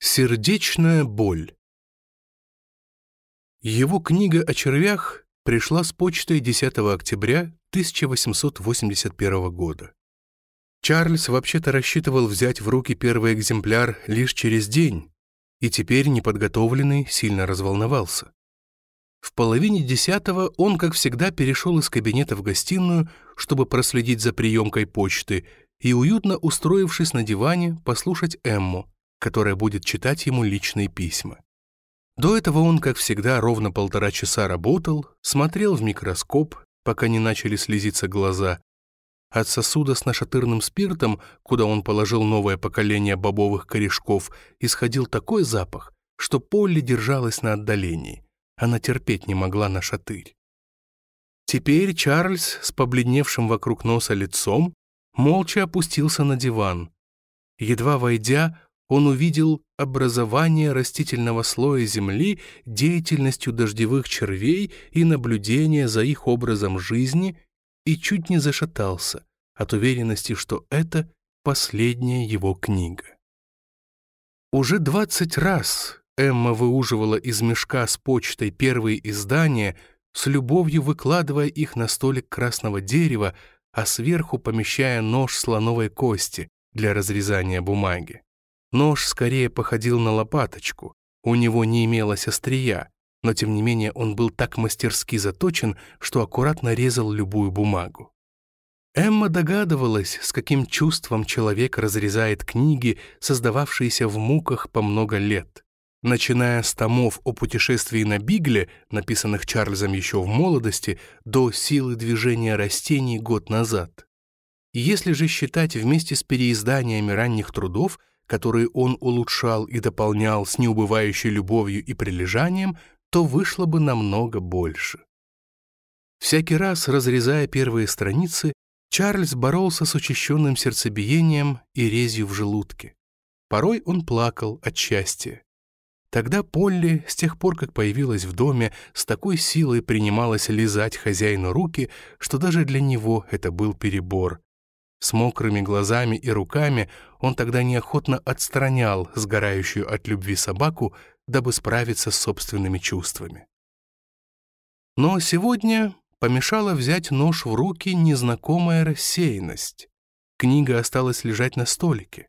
Сердечная боль. Его книга о червях пришла с почтой 10 октября 1881 года. Чарльз вообще-то рассчитывал взять в руки первый экземпляр лишь через день, и теперь неподготовленный сильно разволновался. В половине десятого он, как всегда, перешел из кабинета в гостиную, чтобы проследить за приемкой почты, и, уютно устроившись на диване, послушать Эмму, которая будет читать ему личные письма. До этого он, как всегда, ровно полтора часа работал, смотрел в микроскоп, пока не начали слезиться глаза. От сосуда с нашатырным спиртом, куда он положил новое поколение бобовых корешков, исходил такой запах, что Полли держалась на отдалении. Она терпеть не могла нашатырь. Теперь Чарльз с побледневшим вокруг носа лицом молча опустился на диван. Едва войдя, он увидел образование растительного слоя земли деятельностью дождевых червей и наблюдение за их образом жизни и чуть не зашатался от уверенности, что это последняя его книга. Уже двадцать раз Эмма выуживала из мешка с почтой первые издания, с любовью выкладывая их на столик красного дерева, а сверху помещая нож слоновой кости для разрезания бумаги. Нож скорее походил на лопаточку, у него не имелось острия, но тем не менее он был так мастерски заточен, что аккуратно резал любую бумагу. Эмма догадывалась, с каким чувством человек разрезает книги, создававшиеся в муках по много лет. Начиная с томов о путешествии на Бигле, написанных Чарльзом еще в молодости, до силы движения растений год назад. Если же считать вместе с переизданиями ранних трудов, которые он улучшал и дополнял с неубывающей любовью и прилежанием, то вышло бы намного больше. Всякий раз, разрезая первые страницы, Чарльз боролся с учащенным сердцебиением и резью в желудке. Порой он плакал от счастья. Тогда Полли, с тех пор, как появилась в доме, с такой силой принималась лизать хозяину руки, что даже для него это был перебор. С мокрыми глазами и руками он тогда неохотно отстранял сгорающую от любви собаку, дабы справиться с собственными чувствами. Но сегодня помешала взять нож в руки незнакомая рассеянность. Книга осталась лежать на столике.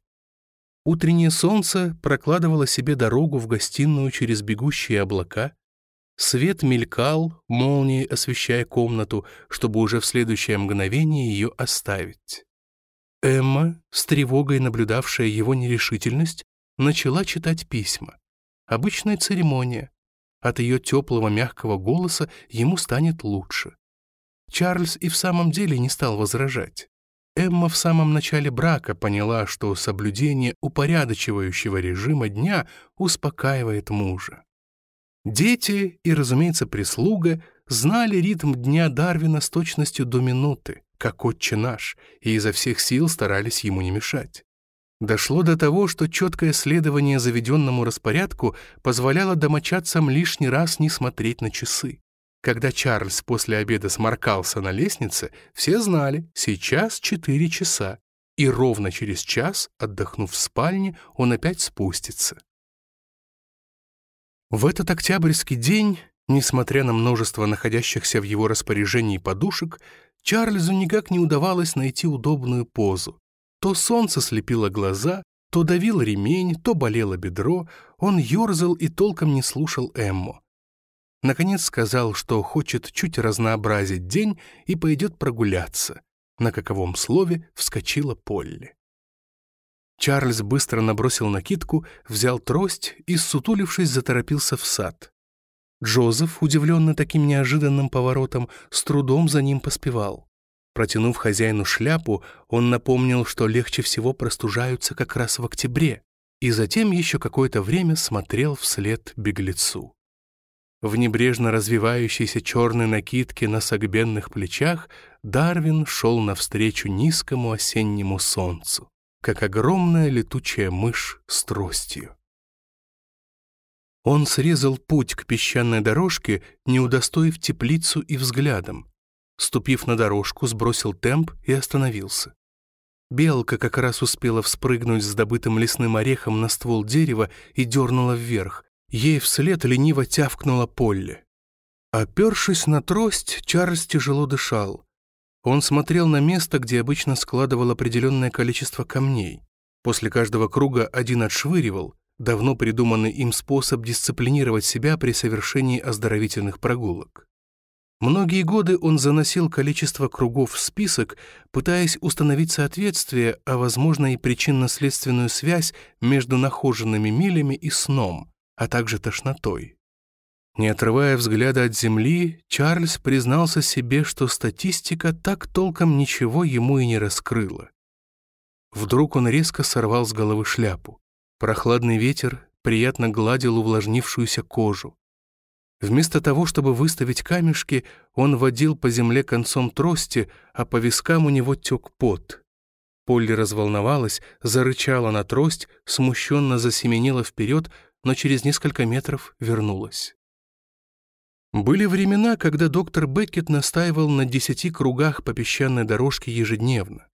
Утреннее солнце прокладывало себе дорогу в гостиную через бегущие облака. Свет мелькал, молнией освещая комнату, чтобы уже в следующее мгновение ее оставить. Эмма, с тревогой наблюдавшая его нерешительность, начала читать письма. Обычная церемония. От ее теплого мягкого голоса ему станет лучше. Чарльз и в самом деле не стал возражать. Эмма в самом начале брака поняла, что соблюдение упорядочивающего режима дня успокаивает мужа. Дети и, разумеется, прислуга знали ритм дня Дарвина с точностью до минуты как отче наш, и изо всех сил старались ему не мешать. Дошло до того, что четкое следование заведенному распорядку позволяло домочадцам лишний раз не смотреть на часы. Когда Чарльз после обеда сморкался на лестнице, все знали, сейчас четыре часа, и ровно через час, отдохнув в спальне, он опять спустится. В этот октябрьский день, несмотря на множество находящихся в его распоряжении подушек, Чарльзу никак не удавалось найти удобную позу. То солнце слепило глаза, то давил ремень, то болело бедро, он ерзал и толком не слушал Эмму. Наконец сказал, что хочет чуть разнообразить день и пойдет прогуляться. На каковом слове вскочила Полли. Чарльз быстро набросил накидку, взял трость и, сутулившись, заторопился в сад. Джозеф, удивленный таким неожиданным поворотом, с трудом за ним поспевал. Протянув хозяину шляпу, он напомнил, что легче всего простужаются как раз в октябре, и затем еще какое-то время смотрел вслед беглецу. В небрежно развивающейся черной накидке на согбенных плечах Дарвин шел навстречу низкому осеннему солнцу, как огромная летучая мышь с тростью. Он срезал путь к песчаной дорожке, не удостоив теплицу и взглядом. Ступив на дорожку, сбросил темп и остановился. Белка как раз успела вспрыгнуть с добытым лесным орехом на ствол дерева и дернула вверх. Ей вслед лениво тявкнула Полли. Опершись на трость, Чарльз тяжело дышал. Он смотрел на место, где обычно складывал определенное количество камней. После каждого круга один отшвыривал, давно придуманный им способ дисциплинировать себя при совершении оздоровительных прогулок. Многие годы он заносил количество кругов в список, пытаясь установить соответствие, а возможно и причинно-следственную связь между нахоженными милями и сном, а также тошнотой. Не отрывая взгляда от земли, Чарльз признался себе, что статистика так толком ничего ему и не раскрыла. Вдруг он резко сорвал с головы шляпу. Прохладный ветер приятно гладил увлажнившуюся кожу. Вместо того, чтобы выставить камешки, он водил по земле концом трости, а по вискам у него тек пот. Полли разволновалась, зарычала на трость, смущенно засеменила вперед, но через несколько метров вернулась. Были времена, когда доктор Беккет настаивал на десяти кругах по песчаной дорожке ежедневно.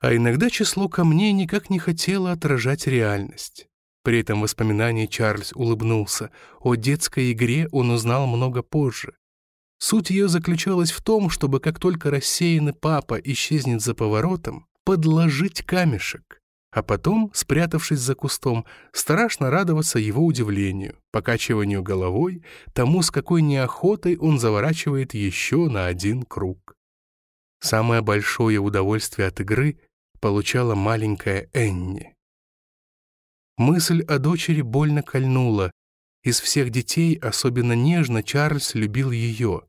А иногда число камней никак не хотело отражать реальность. При этом воспоминании Чарльз улыбнулся. О детской игре он узнал много позже. Суть ее заключалась в том, чтобы как только рассеянный папа исчезнет за поворотом, подложить камешек, а потом, спрятавшись за кустом, страшно радоваться его удивлению, покачиванию головой, тому, с какой неохотой он заворачивает еще на один круг. Самое большое удовольствие от игры получала маленькая Энни. Мысль о дочери больно кольнула. Из всех детей особенно нежно Чарльз любил ее.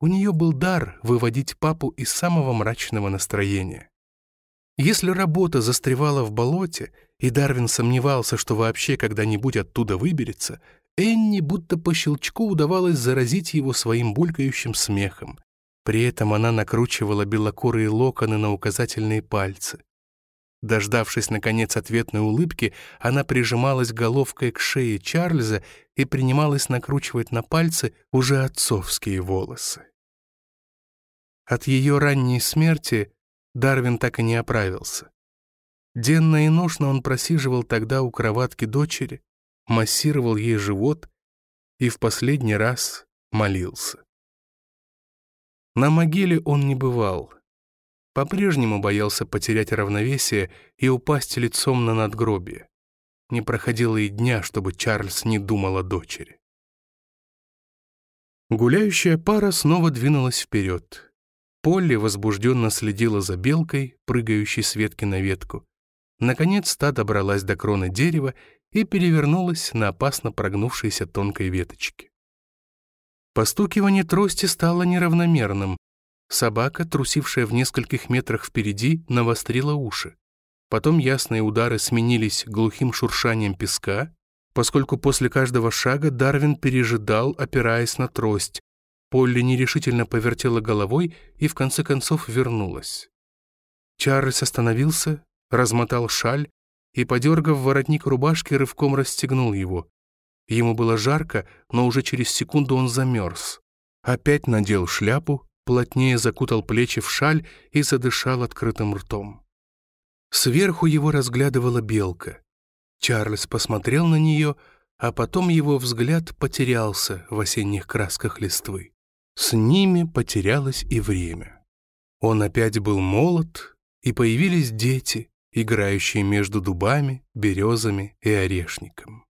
У нее был дар выводить папу из самого мрачного настроения. Если работа застревала в болоте, и Дарвин сомневался, что вообще когда-нибудь оттуда выберется, Энни будто по щелчку удавалось заразить его своим булькающим смехом. При этом она накручивала белокурые локоны на указательные пальцы. Дождавшись, наконец, ответной улыбки, она прижималась головкой к шее Чарльза и принималась накручивать на пальцы уже отцовские волосы. От ее ранней смерти Дарвин так и не оправился. Денно и ношно он просиживал тогда у кроватки дочери, массировал ей живот и в последний раз молился. На могиле он не бывал — по-прежнему боялся потерять равновесие и упасть лицом на надгробие. Не проходило и дня, чтобы Чарльз не думал о дочери. Гуляющая пара снова двинулась вперед. Полли возбужденно следила за белкой, прыгающей с ветки на ветку. Наконец та добралась до кроны дерева и перевернулась на опасно прогнувшейся тонкой веточке. Постукивание трости стало неравномерным, Собака, трусившая в нескольких метрах впереди, навострила уши. Потом ясные удары сменились глухим шуршанием песка, поскольку после каждого шага Дарвин пережидал, опираясь на трость. Полли нерешительно повертела головой и в конце концов вернулась. Чарльз остановился, размотал шаль и, подергав воротник рубашки, рывком расстегнул его. Ему было жарко, но уже через секунду он замерз. Опять надел шляпу, плотнее закутал плечи в шаль и задышал открытым ртом. Сверху его разглядывала белка. Чарльз посмотрел на нее, а потом его взгляд потерялся в осенних красках листвы. С ними потерялось и время. Он опять был молод, и появились дети, играющие между дубами, березами и орешником.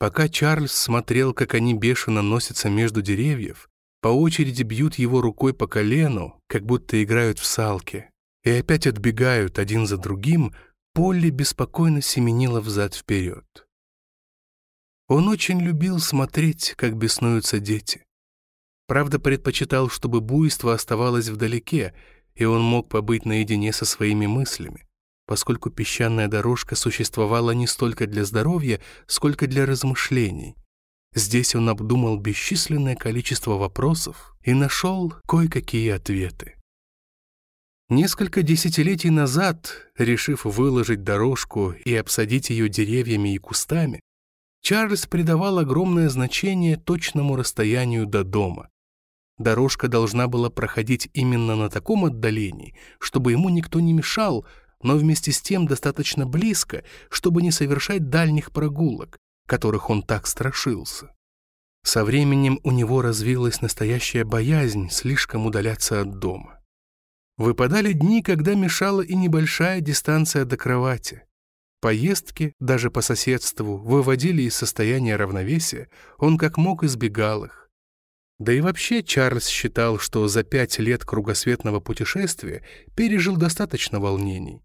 Пока Чарльз смотрел, как они бешено носятся между деревьев, по очереди бьют его рукой по колену, как будто играют в салки, и опять отбегают один за другим, Полли беспокойно семенила взад-вперед. Он очень любил смотреть, как беснуются дети. Правда, предпочитал, чтобы буйство оставалось вдалеке, и он мог побыть наедине со своими мыслями, поскольку песчаная дорожка существовала не столько для здоровья, сколько для размышлений, Здесь он обдумал бесчисленное количество вопросов и нашел кое-какие ответы. Несколько десятилетий назад, решив выложить дорожку и обсадить ее деревьями и кустами, Чарльз придавал огромное значение точному расстоянию до дома. Дорожка должна была проходить именно на таком отдалении, чтобы ему никто не мешал, но вместе с тем достаточно близко, чтобы не совершать дальних прогулок, которых он так страшился. Со временем у него развилась настоящая боязнь слишком удаляться от дома. Выпадали дни, когда мешала и небольшая дистанция до кровати. Поездки, даже по соседству, выводили из состояния равновесия, он как мог избегал их. Да и вообще Чарльз считал, что за пять лет кругосветного путешествия пережил достаточно волнений.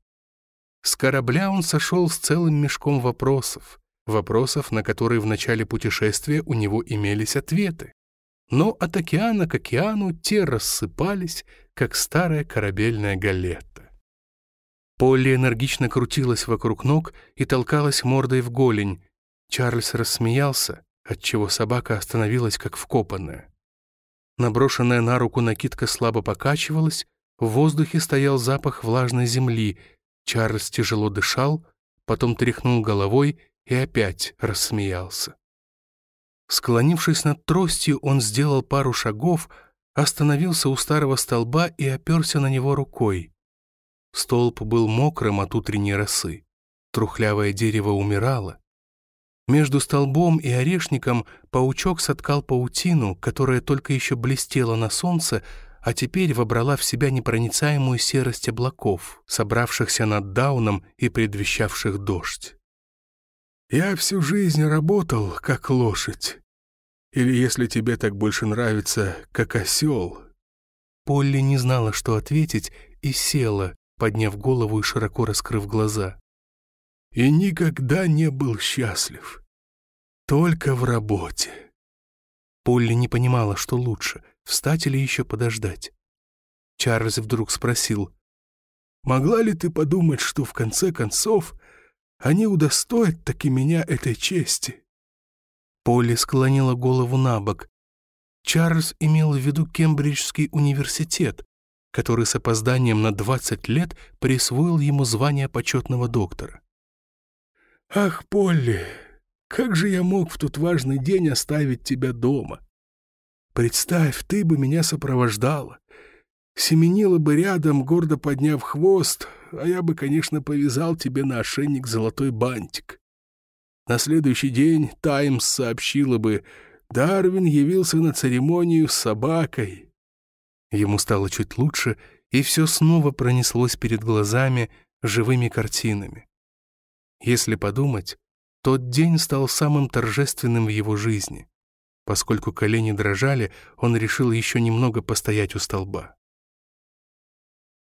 С корабля он сошел с целым мешком вопросов, вопросов, на которые в начале путешествия у него имелись ответы. Но от океана к океану те рассыпались, как старая корабельная галета. Полли энергично крутилась вокруг ног и толкалась мордой в голень. Чарльз рассмеялся, отчего собака остановилась как вкопанная. Наброшенная на руку накидка слабо покачивалась, в воздухе стоял запах влажной земли. Чарльз тяжело дышал, потом тряхнул головой и опять рассмеялся. Склонившись над тростью, он сделал пару шагов, остановился у старого столба и оперся на него рукой. Столб был мокрым от утренней росы. Трухлявое дерево умирало. Между столбом и орешником паучок соткал паутину, которая только еще блестела на солнце, а теперь вобрала в себя непроницаемую серость облаков, собравшихся над Дауном и предвещавших дождь. Я всю жизнь работал, как лошадь. Или, если тебе так больше нравится, как осел». Полли не знала, что ответить, и села, подняв голову и широко раскрыв глаза. «И никогда не был счастлив. Только в работе». Полли не понимала, что лучше, встать или еще подождать. Чарльз вдруг спросил, «Могла ли ты подумать, что в конце концов они удостоят таки меня этой чести». Полли склонила голову на бок. Чарльз имел в виду Кембриджский университет, который с опозданием на 20 лет присвоил ему звание почетного доктора. «Ах, Полли, как же я мог в тот важный день оставить тебя дома? Представь, ты бы меня сопровождала, семенила бы рядом, гордо подняв хвост, а я бы, конечно, повязал тебе на ошейник золотой бантик. На следующий день «Таймс» сообщила бы «Дарвин явился на церемонию с собакой». Ему стало чуть лучше, и все снова пронеслось перед глазами живыми картинами. Если подумать, тот день стал самым торжественным в его жизни. Поскольку колени дрожали, он решил еще немного постоять у столба.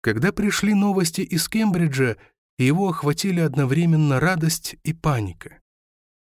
Когда пришли новости из Кембриджа, его охватили одновременно радость и паника.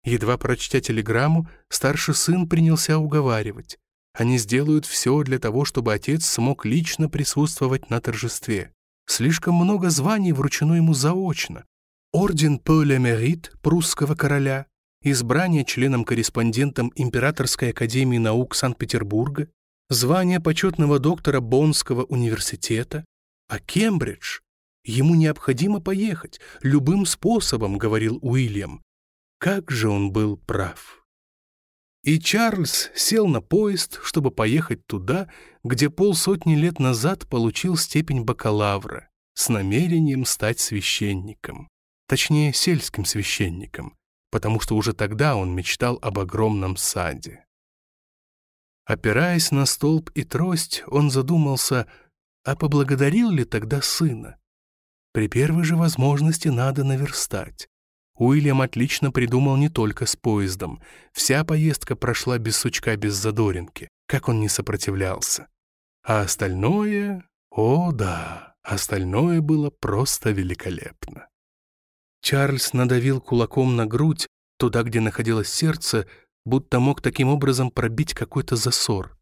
Едва прочтя телеграмму, старший сын принялся уговаривать. Они сделают все для того, чтобы отец смог лично присутствовать на торжестве. Слишком много званий вручено ему заочно. Орден Пёле Мерит прусского короля, избрание членом-корреспондентом Императорской академии наук Санкт-Петербурга, звание почетного доктора Боннского университета, а Кембридж? Ему необходимо поехать, любым способом, говорил Уильям. Как же он был прав. И Чарльз сел на поезд, чтобы поехать туда, где полсотни лет назад получил степень бакалавра с намерением стать священником. Точнее, сельским священником, потому что уже тогда он мечтал об огромном саде. Опираясь на столб и трость, он задумался — а поблагодарил ли тогда сына? При первой же возможности надо наверстать. Уильям отлично придумал не только с поездом. Вся поездка прошла без сучка, без задоринки. Как он не сопротивлялся. А остальное... О, да, остальное было просто великолепно. Чарльз надавил кулаком на грудь, туда, где находилось сердце, будто мог таким образом пробить какой-то засор.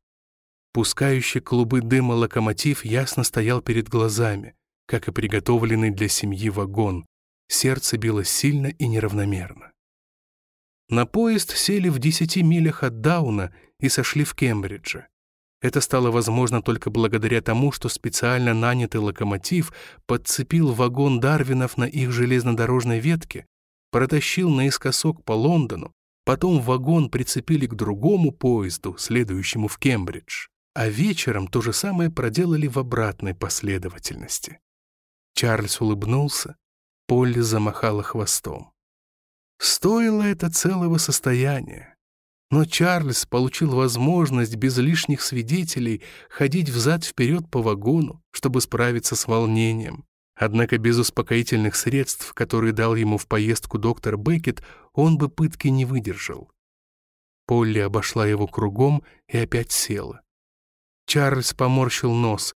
Пускающий клубы дыма локомотив ясно стоял перед глазами, как и приготовленный для семьи вагон. Сердце било сильно и неравномерно. На поезд сели в десяти милях от Дауна и сошли в Кембридже. Это стало возможно только благодаря тому, что специально нанятый локомотив подцепил вагон Дарвинов на их железнодорожной ветке, протащил наискосок по Лондону, потом вагон прицепили к другому поезду, следующему в Кембридж а вечером то же самое проделали в обратной последовательности. Чарльз улыбнулся, Полли замахала хвостом. Стоило это целого состояния. Но Чарльз получил возможность без лишних свидетелей ходить взад-вперед по вагону, чтобы справиться с волнением. Однако без успокоительных средств, которые дал ему в поездку доктор Беккет, он бы пытки не выдержал. Полли обошла его кругом и опять села. Чарльз поморщил нос.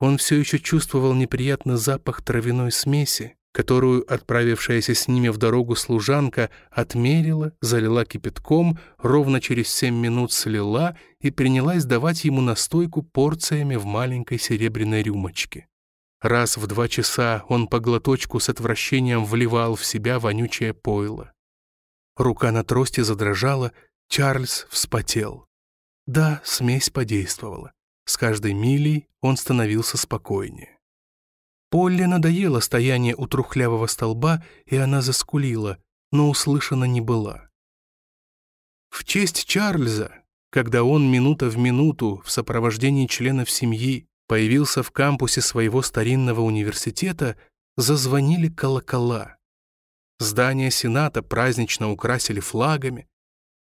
Он все еще чувствовал неприятный запах травяной смеси, которую отправившаяся с ними в дорогу служанка отмерила, залила кипятком, ровно через семь минут слила и принялась давать ему настойку порциями в маленькой серебряной рюмочке. Раз в два часа он по глоточку с отвращением вливал в себя вонючее пойло. Рука на трости задрожала, Чарльз вспотел. Да, смесь подействовала. С каждой милей он становился спокойнее. Полли надоело стояние у трухлявого столба, и она заскулила, но услышана не была. В честь Чарльза, когда он минута в минуту в сопровождении членов семьи появился в кампусе своего старинного университета, зазвонили колокола. Здание Сената празднично украсили флагами.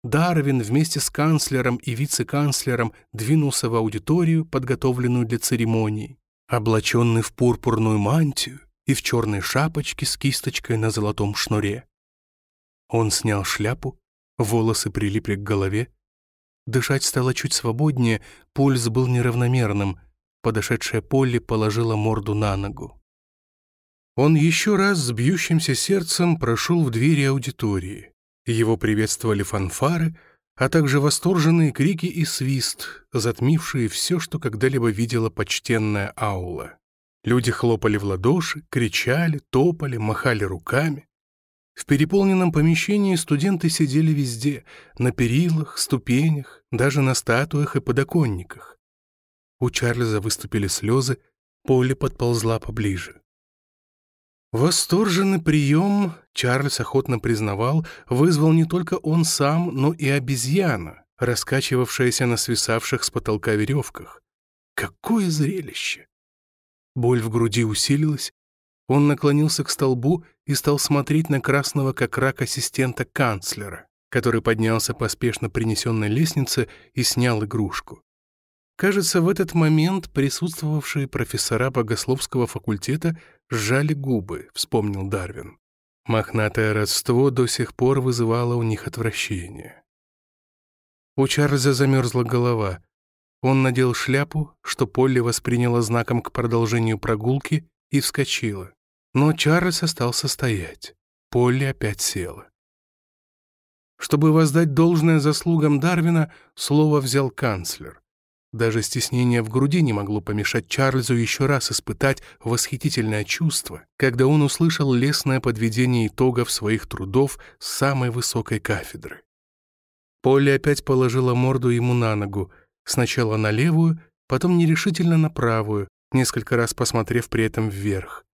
Дарвин вместе с канцлером и вице-канцлером двинулся в аудиторию, подготовленную для церемонии облаченный в пурпурную мантию и в черной шапочке с кисточкой на золотом шнуре. Он снял шляпу, волосы прилипли к голове. Дышать стало чуть свободнее, пульс был неравномерным. Подошедшая Полли положила морду на ногу. Он еще раз с бьющимся сердцем прошел в двери аудитории. Его приветствовали фанфары — а также восторженные крики и свист, затмившие все, что когда-либо видела почтенная аула. Люди хлопали в ладоши, кричали, топали, махали руками. В переполненном помещении студенты сидели везде, на перилах, ступенях, даже на статуях и подоконниках. У Чарльза выступили слезы, Полли подползла поближе. Восторженный прием, Чарльз охотно признавал, вызвал не только он сам, но и обезьяна, раскачивавшаяся на свисавших с потолка веревках. Какое зрелище! Боль в груди усилилась, он наклонился к столбу и стал смотреть на красного как рак ассистента канцлера, который поднялся по спешно принесенной лестнице и снял игрушку. Кажется, в этот момент присутствовавшие профессора богословского факультета сжали губы, вспомнил Дарвин. Мохнатое родство до сих пор вызывало у них отвращение. У Чарльза замерзла голова. Он надел шляпу, что Полли восприняла знаком к продолжению прогулки, и вскочила. Но Чарльз остался стоять. Полли опять села. Чтобы воздать должное заслугам Дарвина, слово взял канцлер. Даже стеснение в груди не могло помешать Чарльзу еще раз испытать восхитительное чувство, когда он услышал лесное подведение итогов своих трудов с самой высокой кафедры. Полли опять положила морду ему на ногу, сначала на левую, потом нерешительно на правую, несколько раз посмотрев при этом вверх.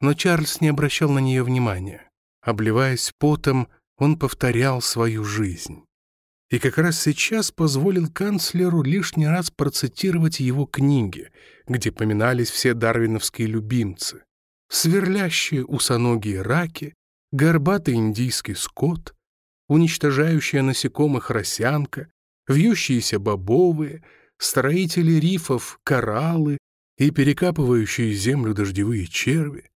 Но Чарльз не обращал на нее внимания. Обливаясь потом, он повторял свою жизнь и как раз сейчас позволил канцлеру лишний раз процитировать его книги, где поминались все дарвиновские любимцы. Сверлящие усоногие раки, горбатый индийский скот, уничтожающая насекомых росянка, вьющиеся бобовые, строители рифов кораллы и перекапывающие землю дождевые черви.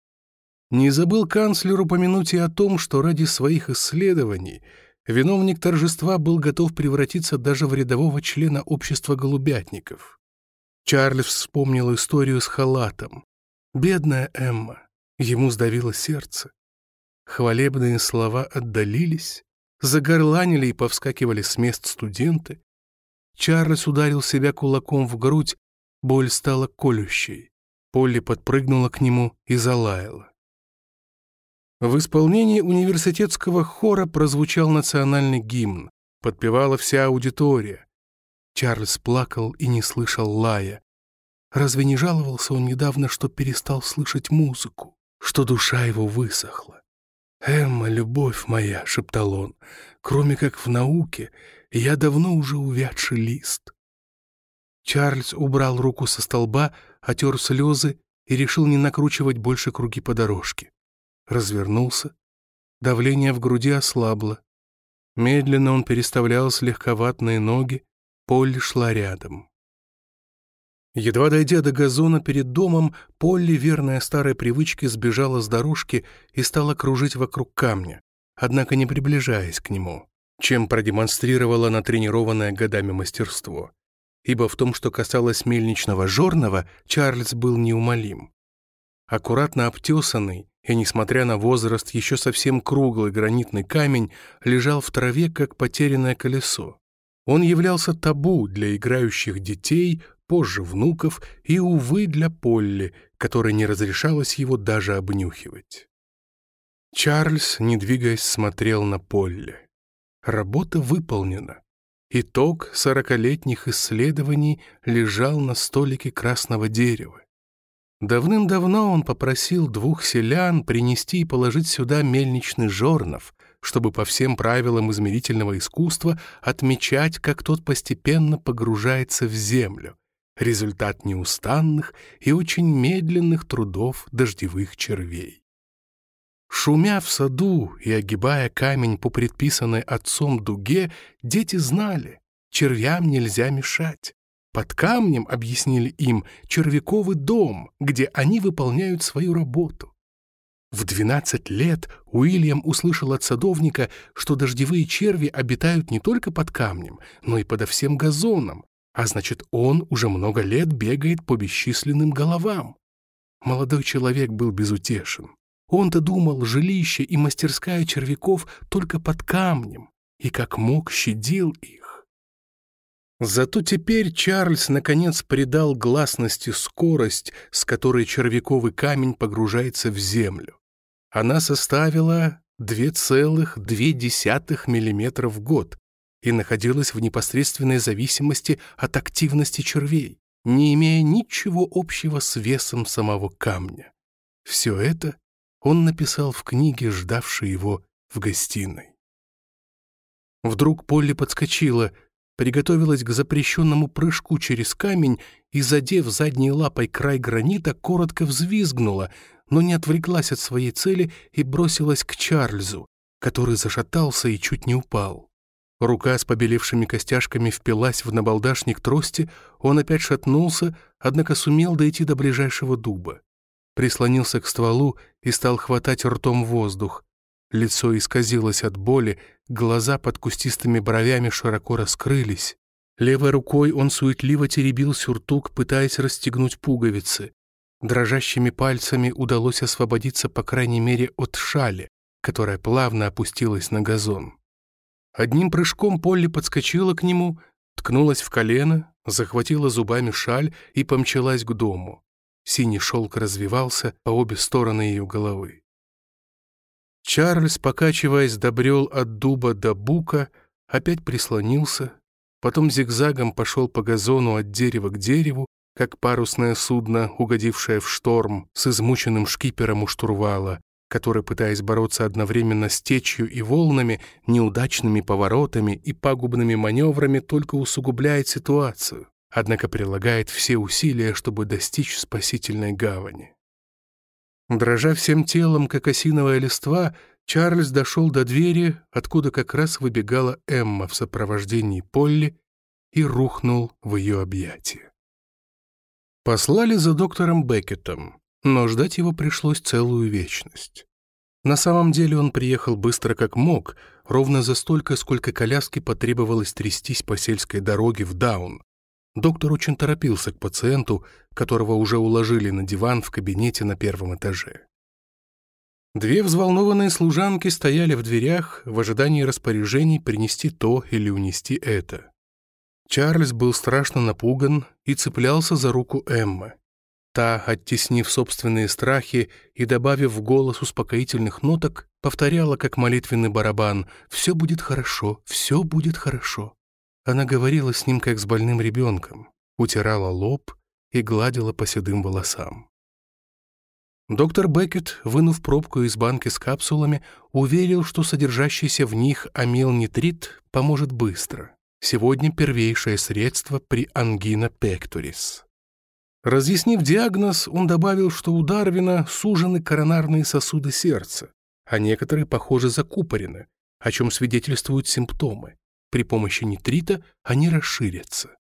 Не забыл канцлер упомянуть и о том, что ради своих исследований — Виновник торжества был готов превратиться даже в рядового члена общества голубятников. Чарльз вспомнил историю с халатом. Бедная Эмма, ему сдавило сердце. Хвалебные слова отдалились, загорланили и повскакивали с мест студенты. Чарльз ударил себя кулаком в грудь, боль стала колющей. Полли подпрыгнула к нему и залаяла. В исполнении университетского хора прозвучал национальный гимн. Подпевала вся аудитория. Чарльз плакал и не слышал лая. Разве не жаловался он недавно, что перестал слышать музыку, что душа его высохла? «Эмма, любовь моя», — шептал он, — «кроме как в науке, я давно уже увядший лист». Чарльз убрал руку со столба, отер слезы и решил не накручивать больше круги по дорожке. Развернулся. Давление в груди ослабло. Медленно он переставлял слегковатные ноги, Полли шла рядом. Едва дойдя до газона перед домом, Полли, верная старой привычке, сбежала с дорожки и стала кружить вокруг камня, однако не приближаясь к нему, чем продемонстрировала натренированное годами мастерство. Ибо в том, что касалось мельничного жорного, Чарльз был неумолим. Аккуратно обтесанный и, несмотря на возраст, еще совсем круглый гранитный камень лежал в траве, как потерянное колесо. Он являлся табу для играющих детей, позже внуков и, увы, для Полли, которой не разрешалось его даже обнюхивать. Чарльз, не двигаясь, смотрел на Полли. Работа выполнена. Итог сорокалетних исследований лежал на столике красного дерева. Давным-давно он попросил двух селян принести и положить сюда мельничный жорнов, чтобы по всем правилам измерительного искусства отмечать, как тот постепенно погружается в землю, результат неустанных и очень медленных трудов дождевых червей. Шумя в саду и огибая камень по предписанной отцом дуге, дети знали, червям нельзя мешать. Под камнем, объяснили им, червяковый дом, где они выполняют свою работу. В 12 лет Уильям услышал от садовника, что дождевые черви обитают не только под камнем, но и подо всем газоном, а значит, он уже много лет бегает по бесчисленным головам. Молодой человек был безутешен. Он-то думал, жилище и мастерская червяков только под камнем, и как мог щадил их. Зато теперь Чарльз наконец придал гласности скорость, с которой червяковый камень погружается в землю она составила 2,2 мм в год и находилась в непосредственной зависимости от активности червей, не имея ничего общего с весом самого камня. Все это он написал в книге, ждавшей его в гостиной. Вдруг Полли подскочила, приготовилась к запрещенному прыжку через камень и, задев задней лапой край гранита, коротко взвизгнула, но не отвлеклась от своей цели и бросилась к Чарльзу, который зашатался и чуть не упал. Рука с побелевшими костяшками впилась в набалдашник трости, он опять шатнулся, однако сумел дойти до ближайшего дуба. Прислонился к стволу и стал хватать ртом воздух. Лицо исказилось от боли, глаза под кустистыми бровями широко раскрылись. Левой рукой он суетливо теребил сюртук, пытаясь расстегнуть пуговицы. Дрожащими пальцами удалось освободиться, по крайней мере, от шали, которая плавно опустилась на газон. Одним прыжком Полли подскочила к нему, ткнулась в колено, захватила зубами шаль и помчалась к дому. Синий шелк развивался по обе стороны ее головы. Чарльз, покачиваясь, добрел от дуба до бука, опять прислонился, потом зигзагом пошел по газону от дерева к дереву, как парусное судно, угодившее в шторм, с измученным шкипером у штурвала, который, пытаясь бороться одновременно с течью и волнами, неудачными поворотами и пагубными маневрами, только усугубляет ситуацию, однако прилагает все усилия, чтобы достичь спасительной гавани. Дрожа всем телом, как осиновая листва, Чарльз дошел до двери, откуда как раз выбегала Эмма в сопровождении Полли и рухнул в ее объятия. Послали за доктором Беккетом, но ждать его пришлось целую вечность. На самом деле он приехал быстро как мог, ровно за столько, сколько коляске потребовалось трястись по сельской дороге в Даун. Доктор очень торопился к пациенту, которого уже уложили на диван в кабинете на первом этаже. Две взволнованные служанки стояли в дверях в ожидании распоряжений принести то или унести это. Чарльз был страшно напуган и цеплялся за руку Эммы. Та, оттеснив собственные страхи и добавив в голос успокоительных ноток, повторяла, как молитвенный барабан, «Все будет хорошо, все будет хорошо». Она говорила с ним, как с больным ребенком, утирала лоб и гладила по седым волосам. Доктор Беккет, вынув пробку из банки с капсулами, уверил, что содержащийся в них амилнитрит поможет быстро. Сегодня первейшее средство при ангина пекторис. Разъяснив диагноз, он добавил, что у Дарвина сужены коронарные сосуды сердца, а некоторые, похоже, закупорены, о чем свидетельствуют симптомы. При помощи нитрита они расширятся.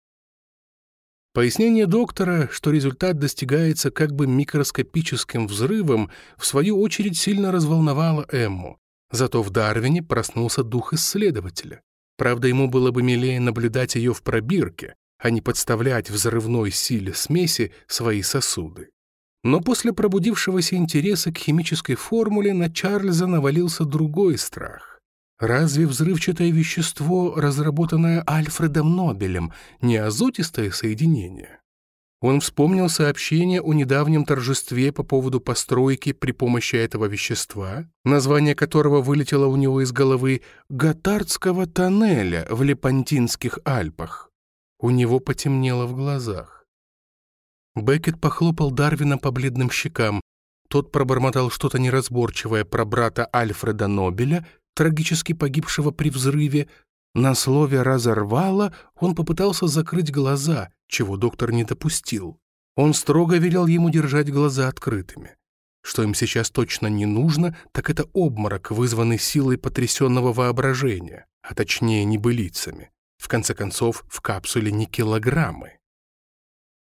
Пояснение доктора, что результат достигается как бы микроскопическим взрывом, в свою очередь сильно разволновало Эмму. Зато в Дарвине проснулся дух исследователя. Правда, ему было бы милее наблюдать ее в пробирке, а не подставлять взрывной силе смеси свои сосуды. Но после пробудившегося интереса к химической формуле на Чарльза навалился другой страх. Разве взрывчатое вещество, разработанное Альфредом Нобелем, не азотистое соединение? Он вспомнил сообщение о недавнем торжестве по поводу постройки при помощи этого вещества, название которого вылетело у него из головы «Готардского тоннеля в Лепантинских Альпах». У него потемнело в глазах. Беккет похлопал Дарвина по бледным щекам. Тот пробормотал что-то неразборчивое про брата Альфреда Нобеля трагически погибшего при взрыве, на слове «разорвало» он попытался закрыть глаза, чего доктор не допустил. Он строго велел ему держать глаза открытыми. Что им сейчас точно не нужно, так это обморок, вызванный силой потрясенного воображения, а точнее небылицами. В конце концов, в капсуле не килограммы.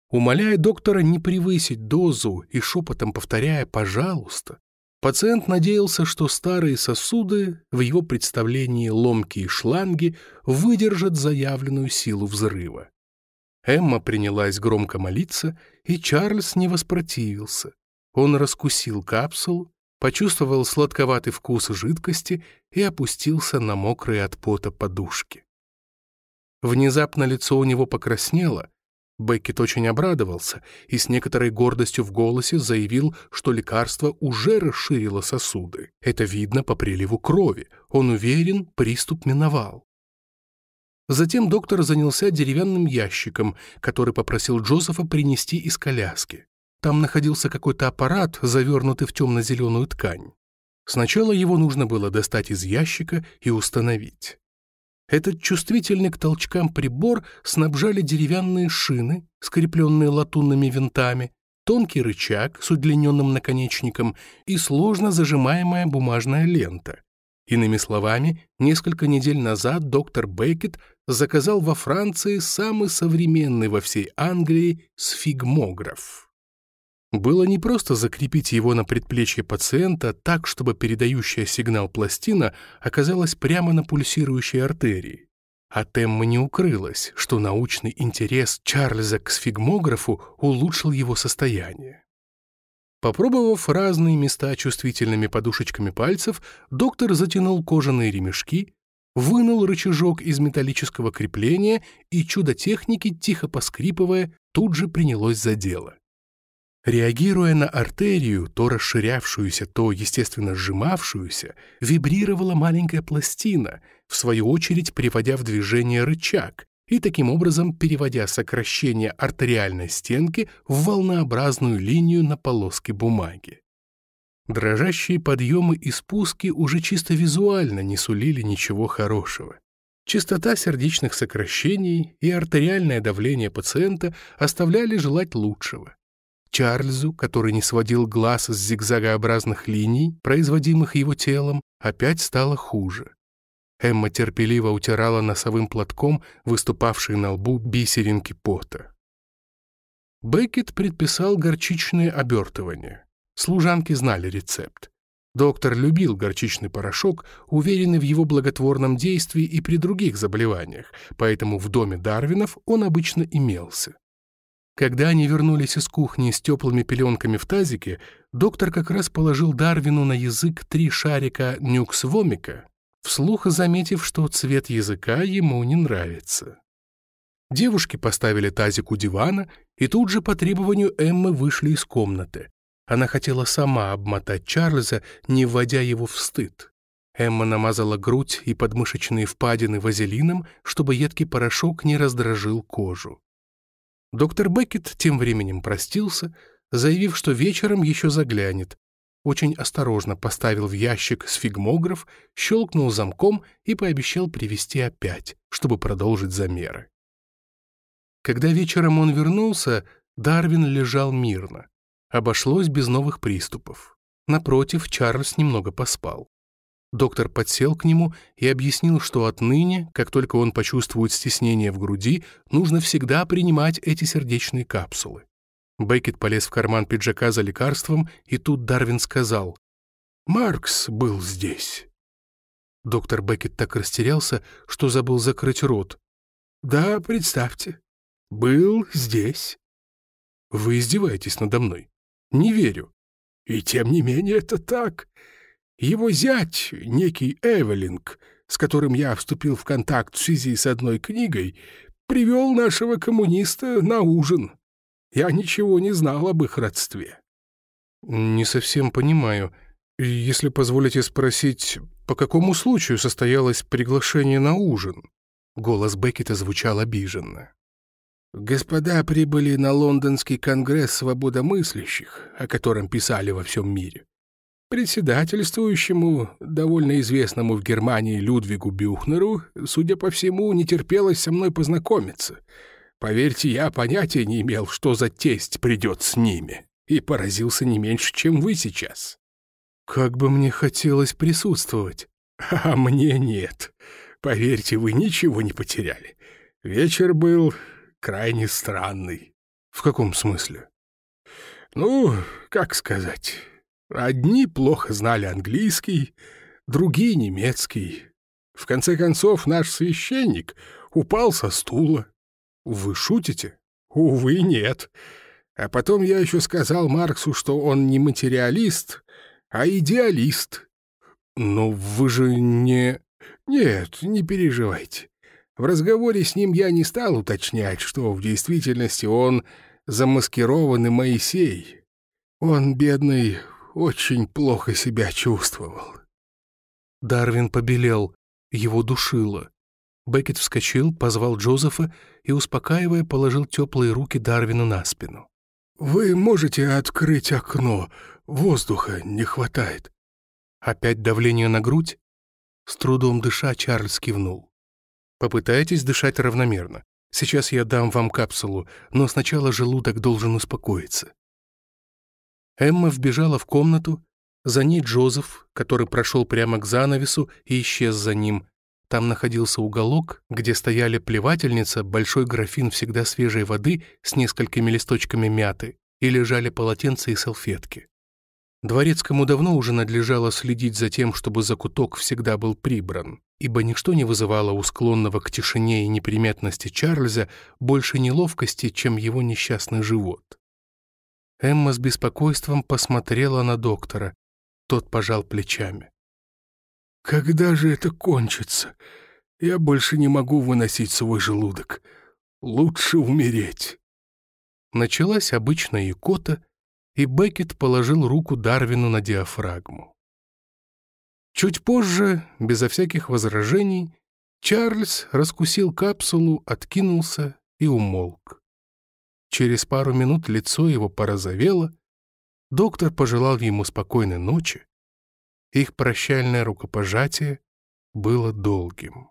Умоляя доктора не превысить дозу и шепотом повторяя «пожалуйста», Пациент надеялся, что старые сосуды, в его представлении ломкие шланги, выдержат заявленную силу взрыва. Эмма принялась громко молиться, и Чарльз не воспротивился. Он раскусил капсулу, почувствовал сладковатый вкус жидкости и опустился на мокрые от пота подушки. Внезапно лицо у него покраснело, Беккет очень обрадовался и с некоторой гордостью в голосе заявил, что лекарство уже расширило сосуды. Это видно по приливу крови. Он уверен, приступ миновал. Затем доктор занялся деревянным ящиком, который попросил Джозефа принести из коляски. Там находился какой-то аппарат, завернутый в темно-зеленую ткань. Сначала его нужно было достать из ящика и установить. Этот чувствительный к толчкам прибор снабжали деревянные шины, скрепленные латунными винтами, тонкий рычаг с удлиненным наконечником и сложно зажимаемая бумажная лента. Иными словами, несколько недель назад доктор Бейкет заказал во Франции самый современный во всей Англии сфигмограф. Было не просто закрепить его на предплечье пациента так, чтобы передающая сигнал пластина оказалась прямо на пульсирующей артерии. От Эммы не укрылось, что научный интерес Чарльза к сфигмографу улучшил его состояние. Попробовав разные места чувствительными подушечками пальцев, доктор затянул кожаные ремешки, вынул рычажок из металлического крепления, и чудо техники, тихо поскрипывая, тут же принялось за дело. Реагируя на артерию, то расширявшуюся, то, естественно, сжимавшуюся, вибрировала маленькая пластина, в свою очередь приводя в движение рычаг и таким образом переводя сокращение артериальной стенки в волнообразную линию на полоске бумаги. Дрожащие подъемы и спуски уже чисто визуально не сулили ничего хорошего. Частота сердечных сокращений и артериальное давление пациента оставляли желать лучшего. Чарльзу, который не сводил глаз с зигзагообразных линий, производимых его телом, опять стало хуже. Эмма терпеливо утирала носовым платком выступавшие на лбу бисеринки пота. Беккет предписал горчичное обертывание. Служанки знали рецепт. Доктор любил горчичный порошок, уверенный в его благотворном действии и при других заболеваниях, поэтому в доме Дарвинов он обычно имелся. Когда они вернулись из кухни с теплыми пеленками в тазике, доктор как раз положил Дарвину на язык три шарика нюкс-вомика, вслух заметив, что цвет языка ему не нравится. Девушки поставили тазик у дивана и тут же по требованию Эммы вышли из комнаты. Она хотела сама обмотать Чарльза, не вводя его в стыд. Эмма намазала грудь и подмышечные впадины вазелином, чтобы едкий порошок не раздражил кожу. Доктор Беккет тем временем простился, заявив, что вечером еще заглянет. Очень осторожно поставил в ящик сфигмограф, щелкнул замком и пообещал привести опять, чтобы продолжить замеры. Когда вечером он вернулся, Дарвин лежал мирно. Обошлось без новых приступов. Напротив, Чарльз немного поспал. Доктор подсел к нему и объяснил, что отныне, как только он почувствует стеснение в груди, нужно всегда принимать эти сердечные капсулы. Беккет полез в карман пиджака за лекарством, и тут Дарвин сказал «Маркс был здесь». Доктор Беккет так растерялся, что забыл закрыть рот. «Да, представьте, был здесь». «Вы издеваетесь надо мной?» «Не верю». «И тем не менее это так. Его зять, некий Эвелинг, с которым я вступил в контакт в связи с одной книгой, привел нашего коммуниста на ужин. Я ничего не знал об их родстве». «Не совсем понимаю. Если позволите спросить, по какому случаю состоялось приглашение на ужин?» Голос Беккета звучал обиженно. «Господа прибыли на лондонский конгресс свободомыслящих, о котором писали во всем мире. Председательствующему, довольно известному в Германии Людвигу Бюхнеру, судя по всему, не терпелось со мной познакомиться. Поверьте, я понятия не имел, что за тесть придет с ними, и поразился не меньше, чем вы сейчас. Как бы мне хотелось присутствовать. А мне нет. Поверьте, вы ничего не потеряли. Вечер был крайне странный. В каком смысле? Ну, как сказать... Одни плохо знали английский, другие — немецкий. В конце концов, наш священник упал со стула. Вы шутите? Увы, нет. А потом я еще сказал Марксу, что он не материалист, а идеалист. Но вы же не... Нет, не переживайте. В разговоре с ним я не стал уточнять, что в действительности он замаскированный Моисей. Он, бедный, очень плохо себя чувствовал. Дарвин побелел, его душило. Беккет вскочил, позвал Джозефа и, успокаивая, положил теплые руки Дарвину на спину. «Вы можете открыть окно? Воздуха не хватает». «Опять давление на грудь?» С трудом дыша, Чарльз кивнул. «Попытайтесь дышать равномерно. Сейчас я дам вам капсулу, но сначала желудок должен успокоиться. Эмма вбежала в комнату, за ней Джозеф, который прошел прямо к занавесу и исчез за ним. Там находился уголок, где стояли плевательница, большой графин всегда свежей воды с несколькими листочками мяты, и лежали полотенца и салфетки. Дворецкому давно уже надлежало следить за тем, чтобы закуток всегда был прибран, ибо ничто не вызывало у склонного к тишине и неприметности Чарльза больше неловкости, чем его несчастный живот. Эмма с беспокойством посмотрела на доктора. Тот пожал плечами. «Когда же это кончится? Я больше не могу выносить свой желудок. Лучше умереть». Началась обычная икота, и Беккет положил руку Дарвину на диафрагму. Чуть позже, безо всяких возражений, Чарльз раскусил капсулу, откинулся и умолк. Через пару минут лицо его порозовело, доктор пожелал ему спокойной ночи. Их прощальное рукопожатие было долгим.